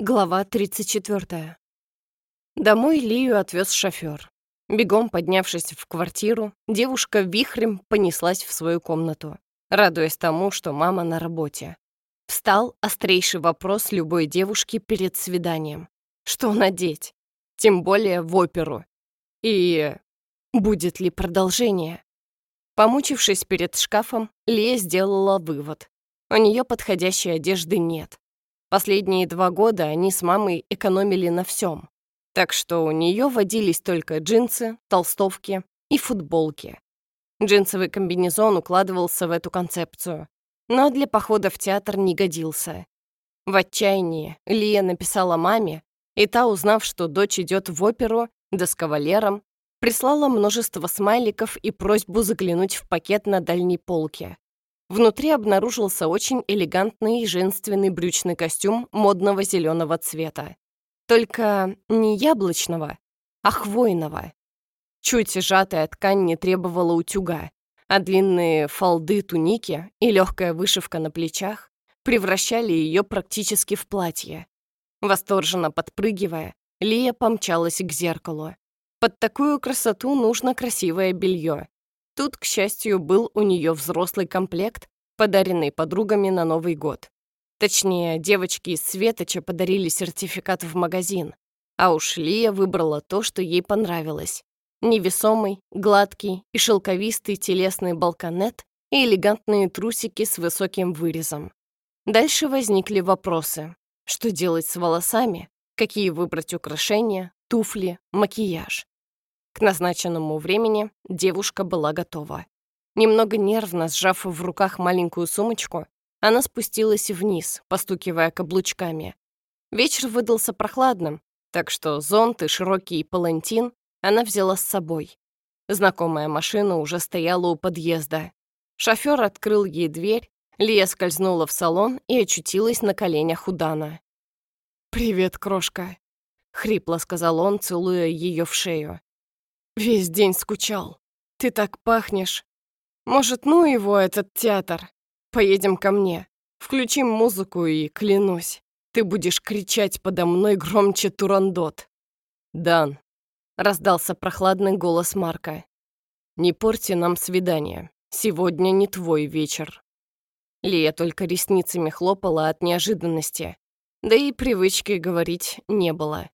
Глава 34. Домой Лию отвез шофер. Бегом поднявшись в квартиру, девушка вихрем понеслась в свою комнату, радуясь тому, что мама на работе. Встал острейший вопрос любой девушки перед свиданием. Что надеть? Тем более в оперу. И будет ли продолжение? Помучившись перед шкафом, Лия сделала вывод. У нее подходящей одежды нет. Последние два года они с мамой экономили на всем. Так что у нее водились только джинсы, толстовки и футболки. Джинсовый комбинезон укладывался в эту концепцию, но для похода в театр не годился. В отчаянии Лия написала маме, и та, узнав, что дочь идет в оперу, да с кавалером, прислала множество смайликов и просьбу заглянуть в пакет на дальней полке. Внутри обнаружился очень элегантный женственный брючный костюм модного зеленого цвета. Только не яблочного, а хвойного. Чуть сжатая ткань не требовала утюга, а длинные фолды туники и легкая вышивка на плечах превращали ее практически в платье. Восторженно подпрыгивая, Лия помчалась к зеркалу. Под такую красоту нужно красивое белье, Тут, к счастью, был у нее взрослый комплект, подаренный подругами на Новый год. Точнее, девочки из Светоча подарили сертификат в магазин, а уж Лия выбрала то, что ей понравилось. Невесомый, гладкий и шелковистый телесный балконет и элегантные трусики с высоким вырезом. Дальше возникли вопросы. Что делать с волосами? Какие выбрать украшения, туфли, макияж? К назначенному времени девушка была готова. Немного нервно сжав в руках маленькую сумочку, она спустилась вниз, постукивая каблучками. Вечер выдался прохладным, так что зонт и широкий палантин она взяла с собой. Знакомая машина уже стояла у подъезда. Шофер открыл ей дверь, Лия скользнула в салон и очутилась на коленях у Дана. «Привет, крошка», — хрипло сказал он, целуя ее в шею. Весь день скучал. Ты так пахнешь. Может, ну его, этот театр? Поедем ко мне. Включим музыку и, клянусь, ты будешь кричать подо мной громче Турандот. «Дан», — раздался прохладный голос Марка. «Не порти нам свидание. Сегодня не твой вечер». Лия только ресницами хлопала от неожиданности, да и привычки говорить не было.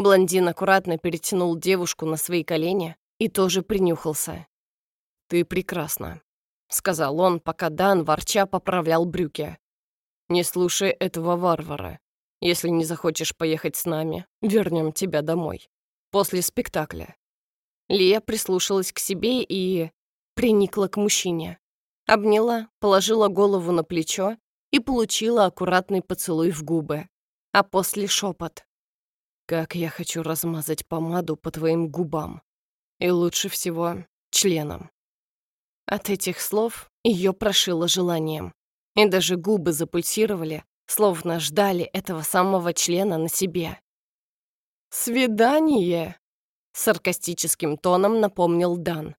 Блондин аккуратно перетянул девушку на свои колени и тоже принюхался. «Ты прекрасна», — сказал он, пока Дан ворча поправлял брюки. «Не слушай этого варвара. Если не захочешь поехать с нами, вернем тебя домой. После спектакля». Лия прислушалась к себе и приникла к мужчине. Обняла, положила голову на плечо и получила аккуратный поцелуй в губы, а после шепот. Как я хочу размазать помаду по твоим губам. И лучше всего членом. От этих слов ее прошило желанием. И даже губы запульсировали, словно ждали этого самого члена на себе. «Свидание!» — саркастическим тоном напомнил Дан.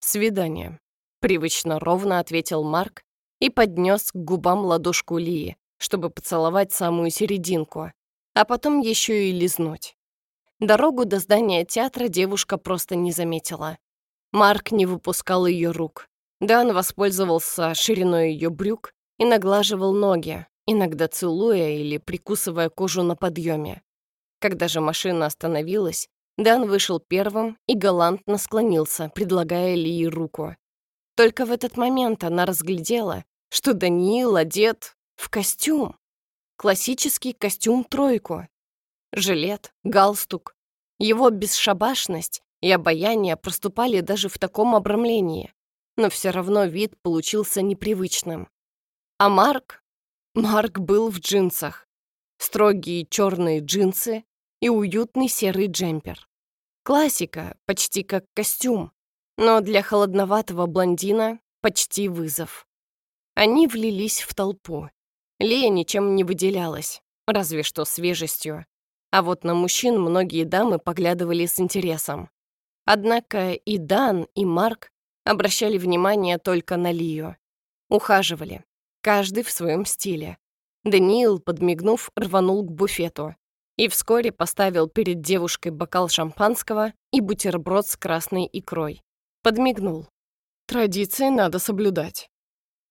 «Свидание», — привычно ровно ответил Марк и поднес к губам ладошку Лии, чтобы поцеловать самую серединку, а потом еще и лизнуть. Дорогу до здания театра девушка просто не заметила. Марк не выпускал ее рук. Дан воспользовался шириной ее брюк и наглаживал ноги, иногда целуя или прикусывая кожу на подъеме. Когда же машина остановилась, Дан вышел первым и галантно склонился, предлагая Лии руку. Только в этот момент она разглядела, что Даниил одет в костюм. Классический костюм-тройку. Жилет, галстук. Его бесшабашность и обаяние проступали даже в таком обрамлении. Но все равно вид получился непривычным. А Марк? Марк был в джинсах. Строгие черные джинсы и уютный серый джемпер. Классика, почти как костюм, но для холодноватого блондина почти вызов. Они влились в толпу. Лея ничем не выделялась, разве что свежестью. А вот на мужчин многие дамы поглядывали с интересом. Однако и Дан, и Марк обращали внимание только на Лию. Ухаживали, каждый в своем стиле. Даниил, подмигнув, рванул к буфету и вскоре поставил перед девушкой бокал шампанского и бутерброд с красной икрой. Подмигнул. Традиции надо соблюдать.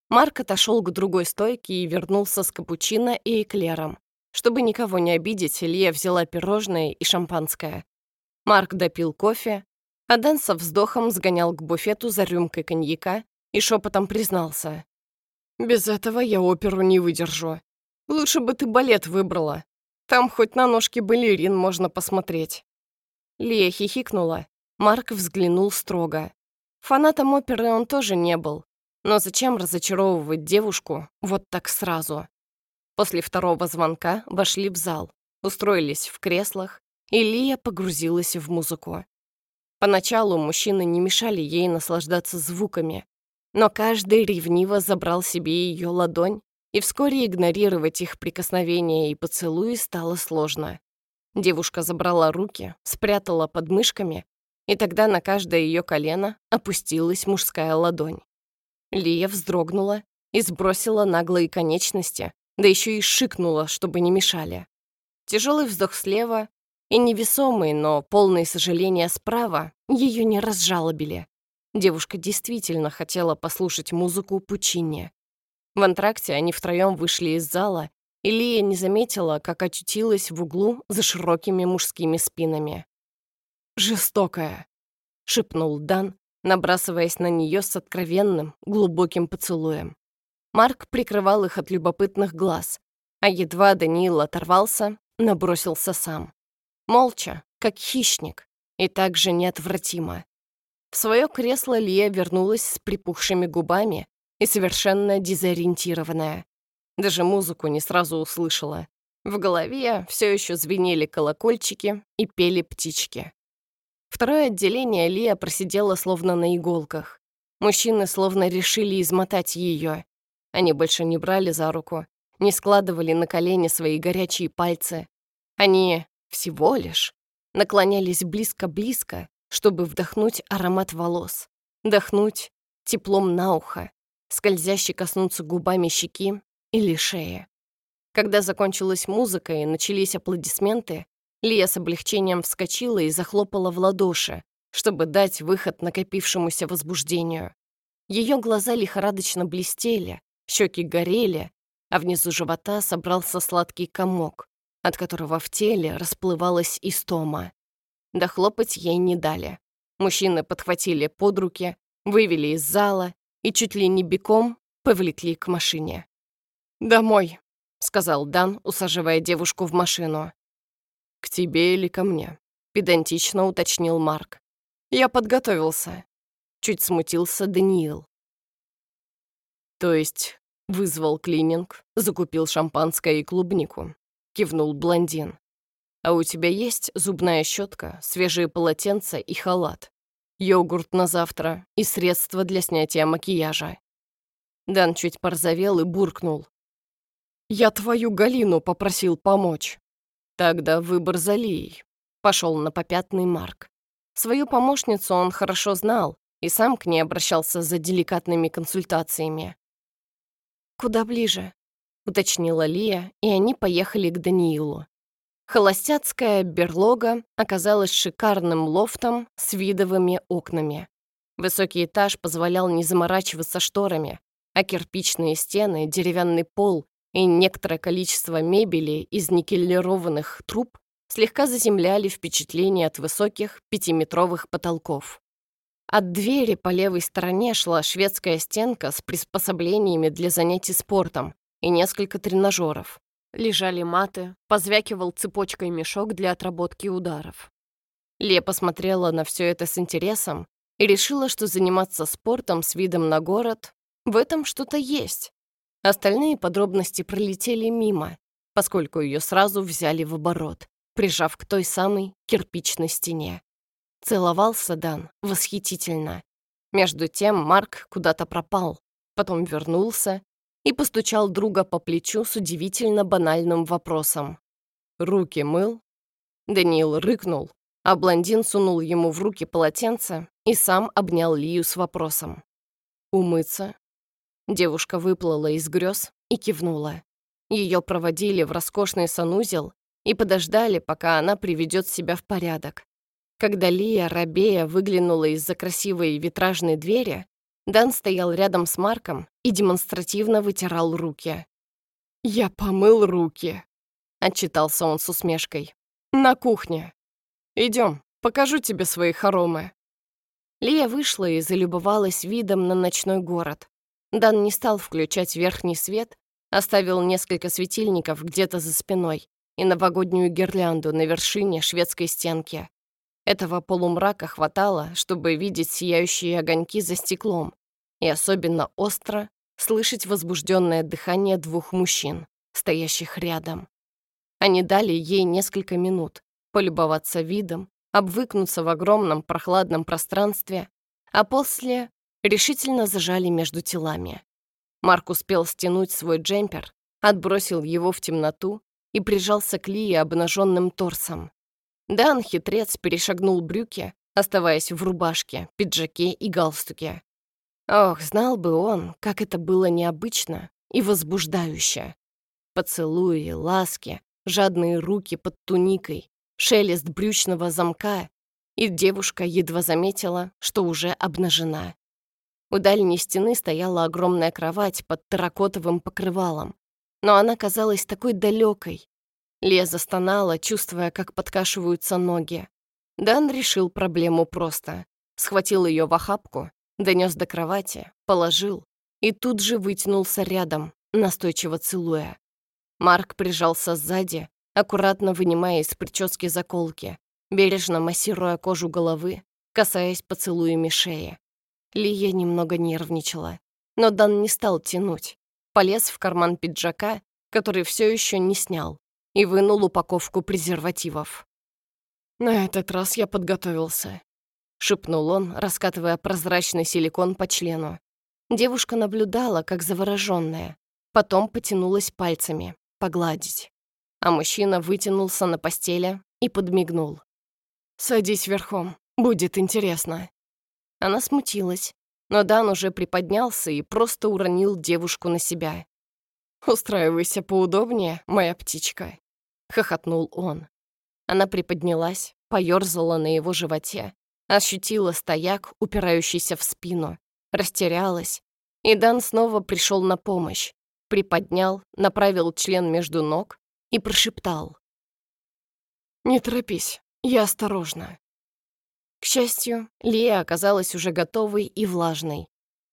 Марк отошел к другой стойке и вернулся с капучино и эклером. Чтобы никого не обидеть, Илья взяла пирожное и шампанское. Марк допил кофе, а Дэн со вздохом сгонял к буфету за рюмкой коньяка и шепотом признался. «Без этого я оперу не выдержу. Лучше бы ты балет выбрала. Там хоть на ножке балерин можно посмотреть». Лия хихикнула. Марк взглянул строго. Фанатом оперы он тоже не был. Но зачем разочаровывать девушку вот так сразу? После второго звонка вошли в зал, устроились в креслах, и Лия погрузилась в музыку. Поначалу мужчины не мешали ей наслаждаться звуками, но каждый ревниво забрал себе ее ладонь и вскоре игнорировать их прикосновения и поцелуи стало сложно. Девушка забрала руки, спрятала под мышками, и тогда на каждое ее колено опустилась мужская ладонь. Лия вздрогнула и сбросила наглые конечности, да еще и шикнула, чтобы не мешали. Тяжелый вздох слева и невесомый, но полный сожаления справа ее не разжалобили. Девушка действительно хотела послушать музыку Пучини. В антракте они втроем вышли из зала, и Лия не заметила, как очутилась в углу за широкими мужскими спинами. «Жестокая», — шепнул Дан, набрасываясь на нее с откровенным, глубоким поцелуем. Марк прикрывал их от любопытных глаз, а едва Даниил оторвался, набросился сам. Молча, как хищник, и также неотвратимо. В свое кресло Лия вернулась с припухшими губами и совершенно дезориентированная. Даже музыку не сразу услышала. В голове все еще звенели колокольчики и пели птички. Второе отделение Лия просидела словно на иголках. Мужчины словно решили измотать ее. Они больше не брали за руку, не складывали на колени свои горячие пальцы. Они всего лишь наклонялись близко-близко, чтобы вдохнуть аромат волос, вдохнуть теплом на ухо, скользяще коснуться губами щеки или шеи. Когда закончилась музыка и начались аплодисменты, Лия с облегчением вскочила и захлопала в ладоши, чтобы дать выход накопившемуся возбуждению. Ее глаза лихорадочно блестели, щеки горели, а внизу живота собрался сладкий комок, от которого в теле расплывалась истома. Дохлопать ей не дали. Мужчины подхватили под руки, вывели из зала и чуть ли не беком повлекли к машине. «Домой», — сказал Дан, усаживая девушку в машину. «К тебе или ко мне?» — педантично уточнил Марк. «Я подготовился». Чуть смутился Даниил. «То есть вызвал клининг, закупил шампанское и клубнику?» — кивнул блондин. «А у тебя есть зубная щетка, свежие полотенца и халат?» йогурт на завтра и средства для снятия макияжа. Дан чуть порозовел и буркнул. «Я твою Галину попросил помочь». Тогда выбор за Лией. Пошел на попятный Марк. Свою помощницу он хорошо знал и сам к ней обращался за деликатными консультациями. «Куда ближе?» — уточнила Лия, и они поехали к Даниилу. Холостяцкая берлога оказалась шикарным лофтом с видовыми окнами. Высокий этаж позволял не заморачиваться шторами, а кирпичные стены, деревянный пол и некоторое количество мебели из никелированных труб слегка заземляли впечатление от высоких пятиметровых потолков. От двери по левой стороне шла шведская стенка с приспособлениями для занятий спортом и несколько тренажеров. Лежали маты, позвякивал цепочкой мешок для отработки ударов. Ле посмотрела на все это с интересом и решила, что заниматься спортом с видом на город — в этом что-то есть. Остальные подробности пролетели мимо, поскольку ее сразу взяли в оборот, прижав к той самой кирпичной стене. Целовался Дан восхитительно. Между тем Марк куда-то пропал, потом вернулся и постучал друга по плечу с удивительно банальным вопросом. «Руки мыл?» Даниил рыкнул, а блондин сунул ему в руки полотенце и сам обнял Лию с вопросом. «Умыться?» Девушка выплыла из грез и кивнула. Ее проводили в роскошный санузел и подождали, пока она приведет себя в порядок. Когда Лия, рабея, выглянула из-за красивой витражной двери, Дан стоял рядом с Марком и демонстративно вытирал руки. «Я помыл руки», — отчитался он с усмешкой. «На кухне. Идем, покажу тебе свои хоромы». Лия вышла и залюбовалась видом на ночной город. Дан не стал включать верхний свет, оставил несколько светильников где-то за спиной и новогоднюю гирлянду на вершине шведской стенки. Этого полумрака хватало, чтобы видеть сияющие огоньки за стеклом и особенно остро слышать возбужденное дыхание двух мужчин, стоящих рядом. Они дали ей несколько минут полюбоваться видом, обвыкнуться в огромном прохладном пространстве, а после решительно зажали между телами. Марк успел стянуть свой джемпер, отбросил его в темноту и прижался к Лии обнаженным торсом. Дан, хитрец, перешагнул брюки, оставаясь в рубашке, пиджаке и галстуке. Ох, знал бы он, как это было необычно и возбуждающе. Поцелуи, ласки, жадные руки под туникой, шелест брючного замка, и девушка едва заметила, что уже обнажена. У дальней стены стояла огромная кровать под терракотовым покрывалом, но она казалась такой далекой. Лия застонала, чувствуя, как подкашиваются ноги. Дан решил проблему просто. Схватил ее в охапку, донес до кровати, положил и тут же вытянулся рядом, настойчиво целуя. Марк прижался сзади, аккуратно вынимая из прически заколки, бережно массируя кожу головы, касаясь поцелуями шеи. Лия немного нервничала, но Дан не стал тянуть. Полез в карман пиджака, который все еще не снял, и вынул упаковку презервативов. «На этот раз я подготовился», — шепнул он, раскатывая прозрачный силикон по члену. Девушка наблюдала, как завороженная, потом потянулась пальцами, погладить. А мужчина вытянулся на постели и подмигнул. «Садись верхом, будет интересно». Она смутилась, но Дан уже приподнялся и просто уронил девушку на себя. «Устраивайся поудобнее, моя птичка», — хохотнул он. Она приподнялась, поёрзала на его животе, ощутила стояк, упирающийся в спину, растерялась, и Дан снова пришел на помощь, приподнял, направил член между ног и прошептал. «Не торопись, я осторожна. К счастью, Лия оказалась уже готовой и влажной,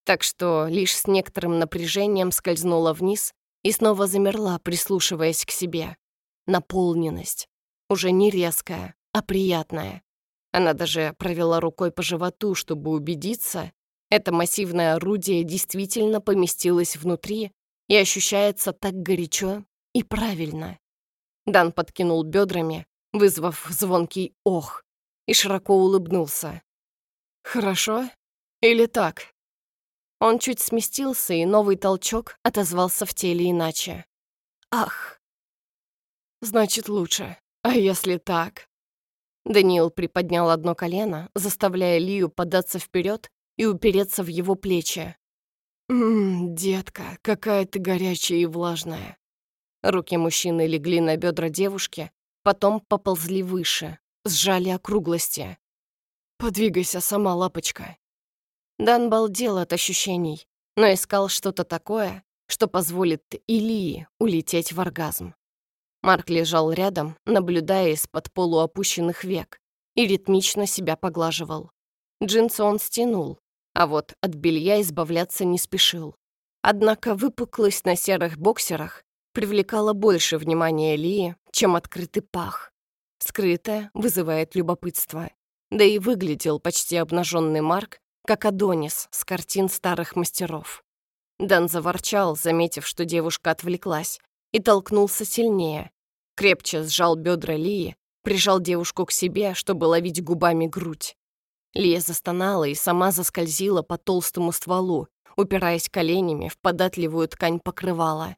так что лишь с некоторым напряжением скользнула вниз и снова замерла, прислушиваясь к себе. Наполненность. Уже не резкая, а приятная. Она даже провела рукой по животу, чтобы убедиться, это массивное орудие действительно поместилось внутри и ощущается так горячо и правильно. Дан подкинул бедрами, вызвав звонкий «ох», и широко улыбнулся. «Хорошо? Или так?» Он чуть сместился, и новый толчок отозвался в теле иначе. «Ах!» «Значит, лучше. А если так?» Даниил приподнял одно колено, заставляя Лию податься вперед и упереться в его плечи. «Ммм, детка, какая ты горячая и влажная». Руки мужчины легли на бедра девушки, потом поползли выше, сжали округлости. «Подвигайся сама, лапочка». Дан балдел от ощущений, но искал что-то такое, что позволит Илии улететь в оргазм. Марк лежал рядом, наблюдая из-под полуопущенных век, и ритмично себя поглаживал. Джинсы он стянул, а вот от белья избавляться не спешил. Однако выпуклость на серых боксерах привлекала больше внимания Лии, чем открытый пах. Скрытое вызывает любопытство. Да и выглядел почти обнаженный Марк, как Адонис с картин старых мастеров. Дан заворчал, заметив, что девушка отвлеклась, и толкнулся сильнее. Крепче сжал бедра Лии, прижал девушку к себе, чтобы ловить губами грудь. Лия застонала и сама заскользила по толстому стволу, упираясь коленями в податливую ткань покрывала.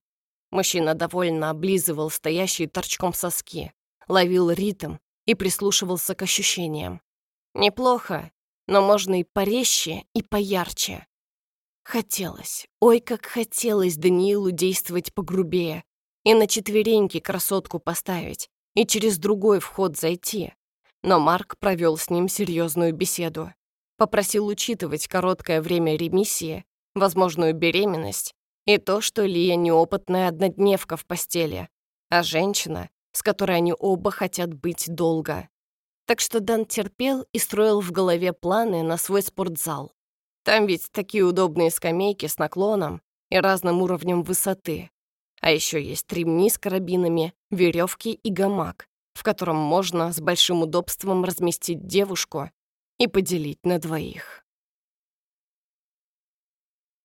Мужчина довольно облизывал стоящие торчком соски ловил ритм и прислушивался к ощущениям. Неплохо, но можно и порезче, и поярче. Хотелось, ой, как хотелось Даниилу действовать погрубее и на четвереньки красотку поставить, и через другой вход зайти. Но Марк провел с ним серьезную беседу. Попросил учитывать короткое время ремиссии, возможную беременность и то, что Лия неопытная однодневка в постели, а женщина, с которой они оба хотят быть долго. Так что Дан терпел и строил в голове планы на свой спортзал. Там ведь такие удобные скамейки с наклоном и разным уровнем высоты. А еще есть ремни с карабинами, веревки и гамак, в котором можно с большим удобством разместить девушку и поделить на двоих.